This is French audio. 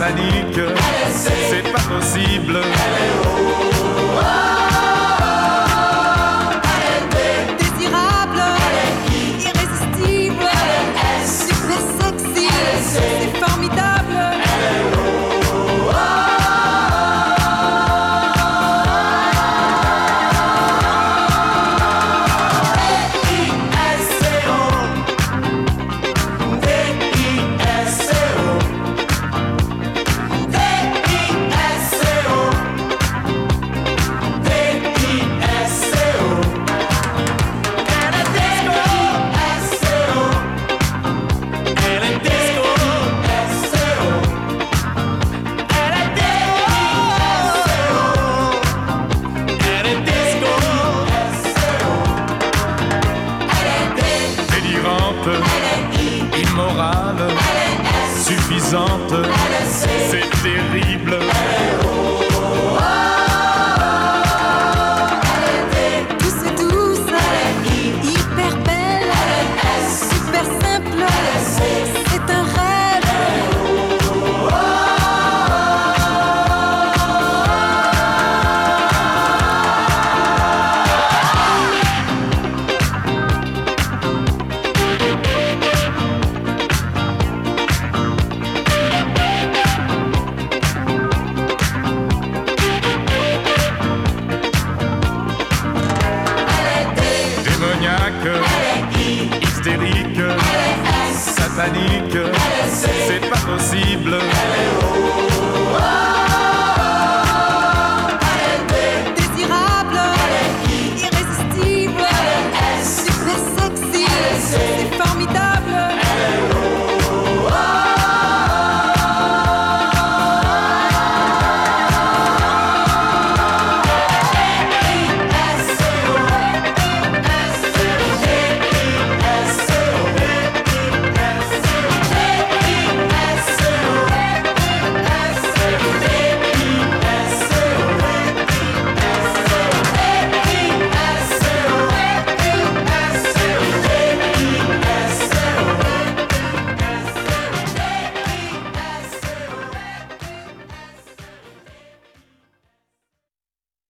panique, c'est pas possible. Hello. Immorale, suffisante. C'est terrible. c'est pas possible.